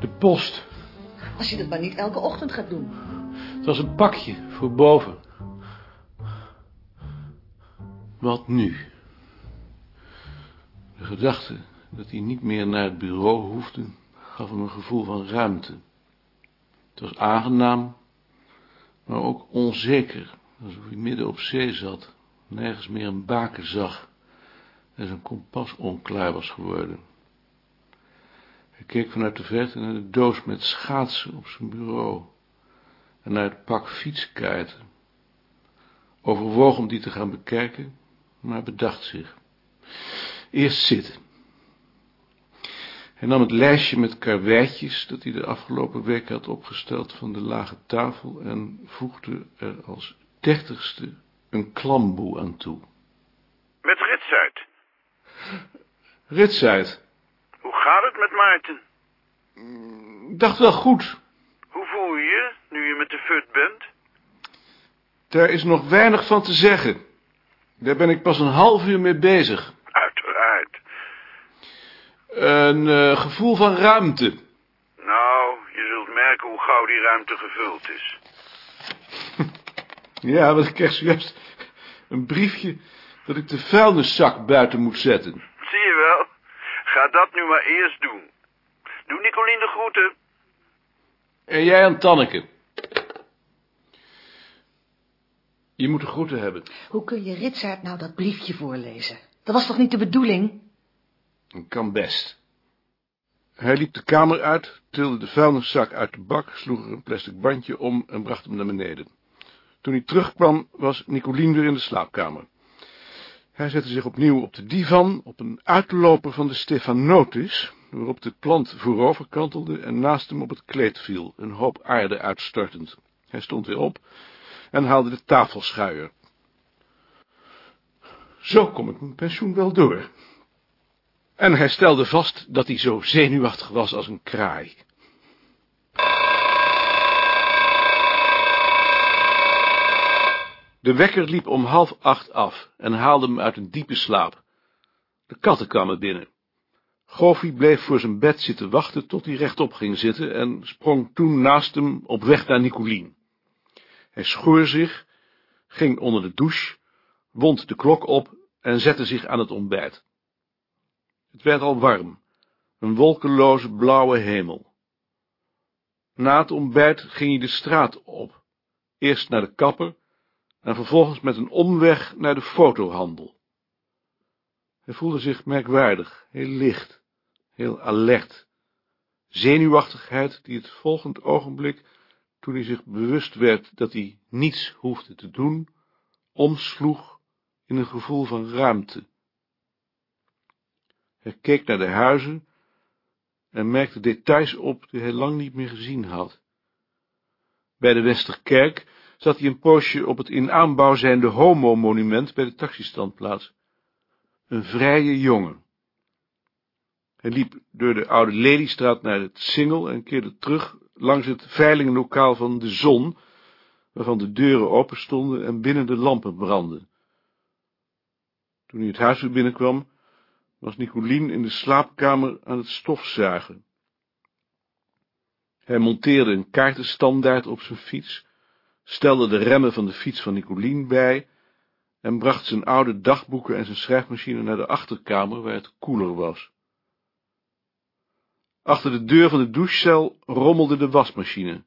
De post. Als je dat maar niet elke ochtend gaat doen. Het was een pakje voor boven. Wat nu? De gedachte dat hij niet meer naar het bureau hoefde, gaf hem een gevoel van ruimte. Het was aangenaam, maar ook onzeker, alsof hij midden op zee zat, nergens meer een baken zag en zijn kompas onklaar was geworden. Hij keek vanuit de verte naar de doos met schaatsen op zijn bureau en naar het pak fietskaarten. Overwoog om die te gaan bekijken, maar bedacht zich. Eerst zitten. Hij nam het lijstje met karweitjes dat hij de afgelopen week had opgesteld van de lage tafel en voegde er als dertigste een klamboe aan toe. Met Ritsuit. Ritsuit. Hoe gaat het met Maarten? Ik dacht wel goed. Hoe voel je je, nu je met de fut bent? Daar is nog weinig van te zeggen. Daar ben ik pas een half uur mee bezig. Uiteraard. Een eh, gevoel van ruimte. Nou, je zult merken hoe gauw die ruimte gevuld is. Ja, want ik kreeg zojuist een briefje dat ik de vuilniszak buiten moet zetten. Ga dat nu maar eerst doen. Doe Nicolien de groeten. En jij aan Tanneke. Je moet de groeten hebben. Hoe kun je Ritsaert nou dat briefje voorlezen? Dat was toch niet de bedoeling? Kan best. Hij liep de kamer uit, tilde de vuilniszak uit de bak, sloeg er een plastic bandje om en bracht hem naar beneden. Toen hij terugkwam, was Nicolien weer in de slaapkamer. Hij zette zich opnieuw op de divan, op een uitloper van de Stefanotis, waarop de plant voorover kantelde en naast hem op het kleed viel, een hoop aarde uitstortend. Hij stond weer op en haalde de tafelschuier. Zo kom ik mijn pensioen wel door. En hij stelde vast dat hij zo zenuwachtig was als een kraai. De wekker liep om half acht af en haalde hem uit een diepe slaap. De katten kwamen binnen. Goffie bleef voor zijn bed zitten wachten tot hij rechtop ging zitten en sprong toen naast hem op weg naar Nicolien. Hij schoor zich, ging onder de douche, wond de klok op en zette zich aan het ontbijt. Het werd al warm, een wolkeloze blauwe hemel. Na het ontbijt ging hij de straat op, eerst naar de kapper en vervolgens met een omweg naar de fotohandel. Hij voelde zich merkwaardig, heel licht, heel alert, zenuwachtigheid die het volgend ogenblik, toen hij zich bewust werd dat hij niets hoefde te doen, omsloeg in een gevoel van ruimte. Hij keek naar de huizen en merkte details op die hij lang niet meer gezien had. Bij de Westerkerk zat hij een poosje op het in aanbouw zijnde homo-monument bij de taxistandplaats. Een vrije jongen. Hij liep door de oude Lelystraat naar het Singel en keerde terug langs het veilingenlokaal van de Zon, waarvan de deuren open stonden en binnen de lampen brandden. Toen hij het huis weer binnenkwam, was Nicolien in de slaapkamer aan het stofzuigen. Hij monteerde een kaartenstandaard op zijn fiets, stelde de remmen van de fiets van Nicolien bij en bracht zijn oude dagboeken en zijn schrijfmachine naar de achterkamer, waar het koeler was. Achter de deur van de douchecel rommelde de wasmachine.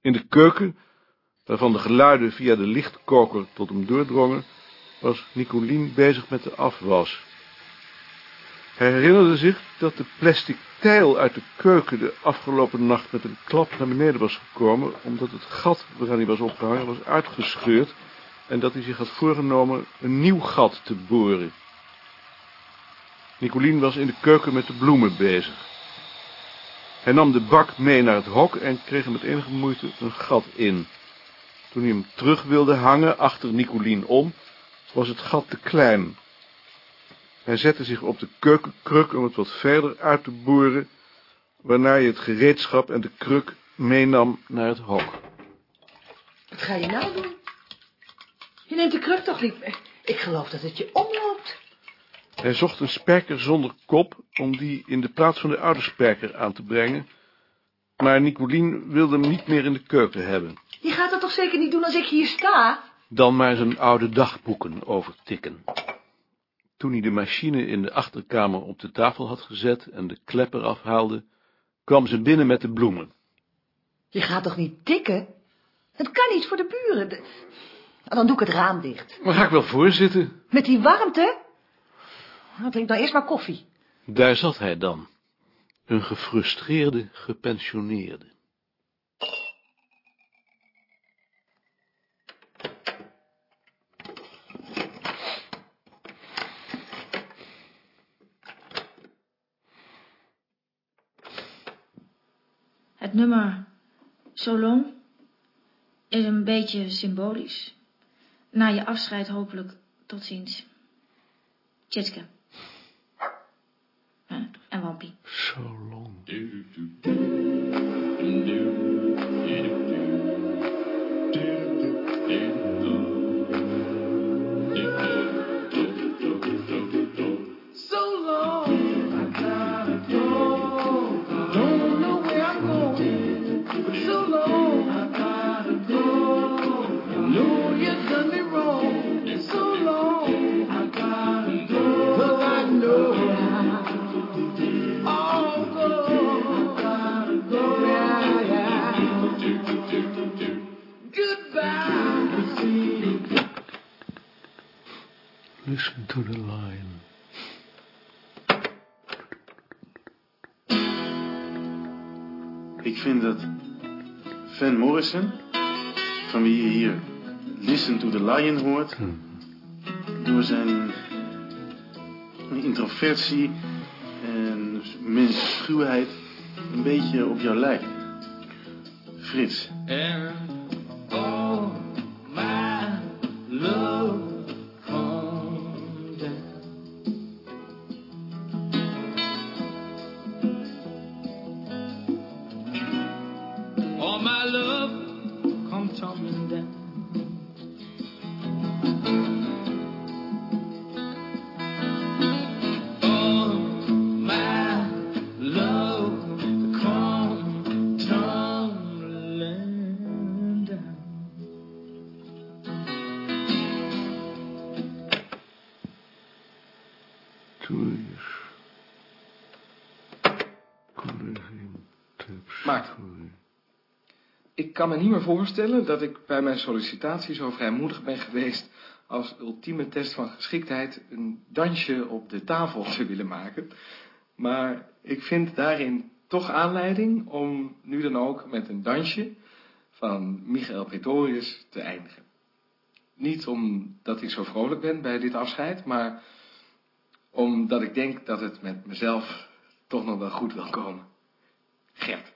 In de keuken, waarvan de geluiden via de lichtkoker tot hem doordrongen, was Nicolien bezig met de afwas. Hij herinnerde zich dat de plastic tijl uit de keuken de afgelopen nacht met een klap naar beneden was gekomen, omdat het gat waaraan hij was opgehangen was uitgescheurd en dat hij zich had voorgenomen een nieuw gat te boren. Nicolien was in de keuken met de bloemen bezig. Hij nam de bak mee naar het hok en kreeg er met enige moeite een gat in. Toen hij hem terug wilde hangen achter Nicolien om, was het gat te klein. Hij zette zich op de keukenkruk om het wat verder uit te boren, waarna hij het gereedschap en de kruk meenam naar het hok. Wat ga je nou doen? Je neemt de kruk toch niet mee? Ik geloof dat het je omloopt. Hij zocht een sperker zonder kop om die in de plaats van de oude sperker aan te brengen, maar Nicolien wilde hem niet meer in de keuken hebben. Je gaat dat toch zeker niet doen als ik hier sta? Dan maar zijn oude dagboeken overtikken. Toen hij de machine in de achterkamer op de tafel had gezet en de klepper afhaalde, kwam ze binnen met de bloemen. Je gaat toch niet tikken? Het kan niet voor de buren. De- Nou, Dan doe ik het raam dicht. Maar ga ik wel voorzitten? Met die warmte? Nou, drink dan eerst maar koffie. Daar zat hij dan, een gefrustreerde gepensioneerde. Het nummer So Long is een beetje symbolisch. Na je afscheid hopelijk tot ziens. Tjitske. En Wampie. So long. Listen to the lion. Ik vind dat Van Morrison, van wie je hier Listen to the Lion hoort, door zijn introversie en mensenschuwheid een beetje op jou lijkt. Frits, And all my love kan me niet meer voorstellen dat ik bij mijn sollicitatie zo vrijmoedig ben geweest als ultieme test van geschiktheid een dansje op de tafel te willen maken. Maar ik vind daarin toch aanleiding om nu dan ook met een dansje van Michael Pretorius te eindigen. Niet omdat ik zo vrolijk ben bij dit afscheid, maar omdat ik denk dat het met mezelf toch nog wel goed wil komen. Gert.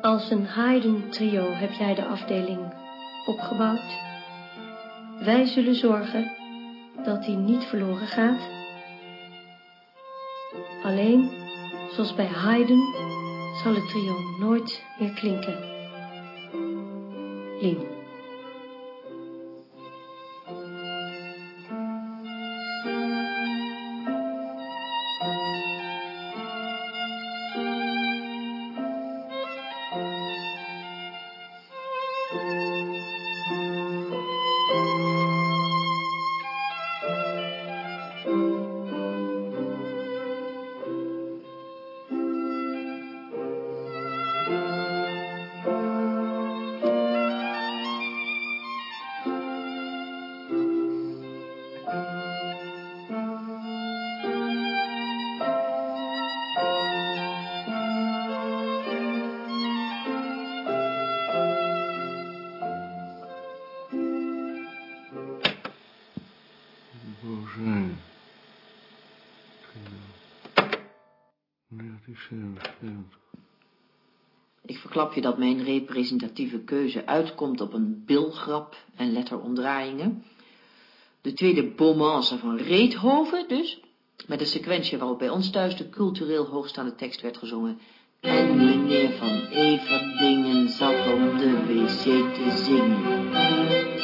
Als een Haydn trio heb jij de afdeling opgebouwd. Wij zullen zorgen dat die niet verloren gaat. Alleen, zoals bij Haydn, zal het trio nooit meer klinken. Lien. Ik verklap je dat mijn representatieve keuze uitkomt op een bilgrap en letteromdraaiingen. De tweede bomance van Reethoven dus, met een sequentie waarop bij ons thuis de cultureel hoogstaande tekst werd gezongen. En meneer van Everdingen zat op de wc te zingen.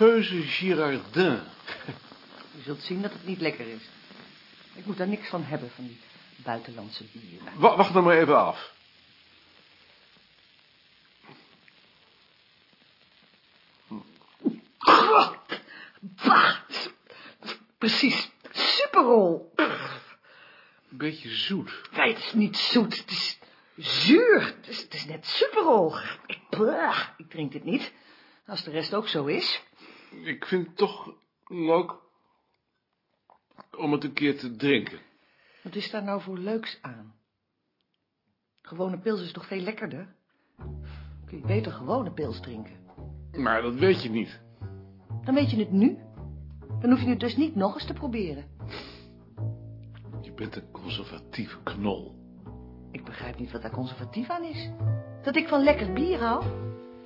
Geuze Girardin. Je zult zien dat het niet lekker is. Ik moet daar niks van hebben, van die buitenlandse bieren. Wa- wacht nou maar even af. Bah! Precies. Superrol. Een beetje zoet. Nee, het is niet zoet. Het is zuur. Het is, het is net superrol. Ik, bah, ik drink dit niet. Als de rest ook zo is. Ik vind het toch leuk om het een keer te drinken. Wat is daar nou voor leuks aan? Gewone pils is toch veel lekkerder? Kun je beter gewone pils drinken. Maar dat weet je niet. Dan weet je het nu. Dan hoef je het dus niet nog eens te proberen. Je bent een conservatieve knol. Ik begrijp niet wat daar conservatief aan is. Dat ik van lekker bier hou?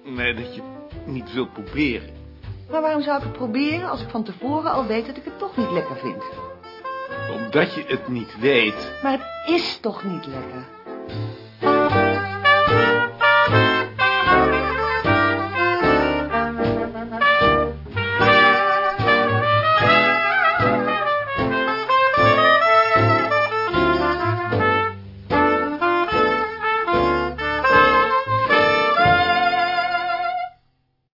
Nee, dat je niet wilt proberen. Maar waarom zou ik het proberen als ik van tevoren al weet dat ik het toch niet lekker vind? Omdat je het niet weet. Maar het is toch niet lekker?